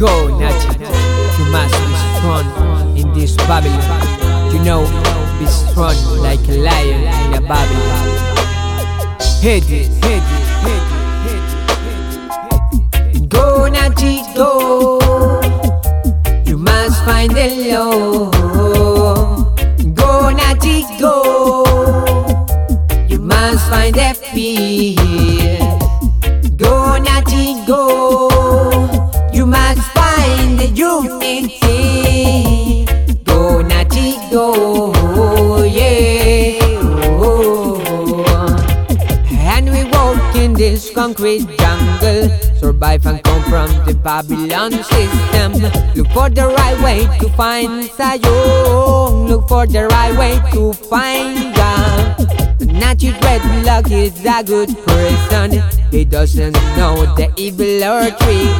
Go, Natty. You must be strong in this Babylon. You know, be strong like a lion in a Babylon. Head it, head it. Go, Natty, go. You must find the. Go, Natty, go. You must find the peace. Go, Natty, go. This concrete jungle. Survive and come from the Babylon system. Look for the right way to find Zion. Look for the right way to find God. Natty dreadlock is a good person. He doesn't know the evil or tree.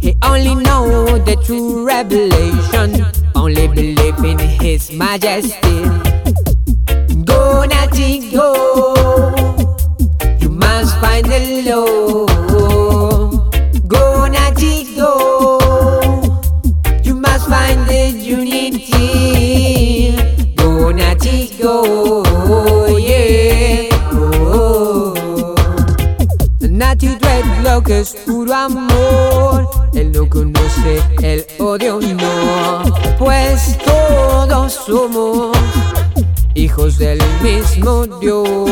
He only know the true revelation. Only believe in His Majesty. Go. Yeah. Oh. Natty Dreadlock es puro amor. Él no conoce el odio, no. Pues todos somos hijos del mismo Dios.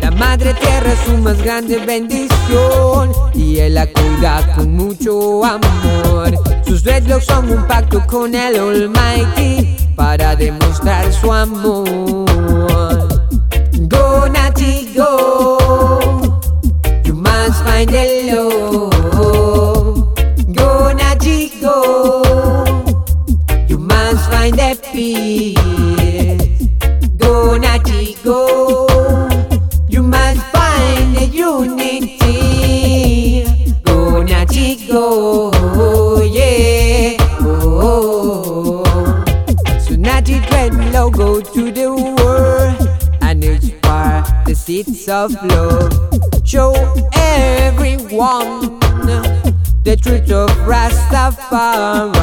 La madre tierra es su más grande bendición y él la cuida con mucho amor. Sus dreadlocks son un pacto con el Almighty para demostrar su amor. Go, Natty, go. You must find the Lord. Go, Natty, go. You must find the peace. Go, Natty, go. Seeds of love. Show everyone the truth of Rastafari.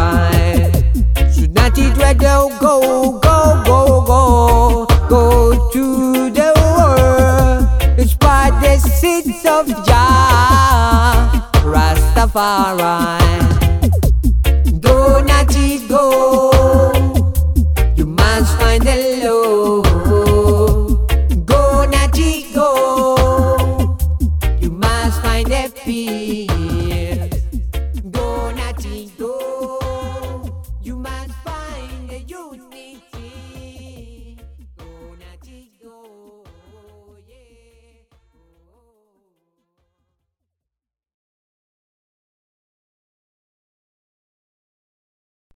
So Natty Dreadlock go, go, go, go, go to the world. Inspire the seeds of Jah Rastafari.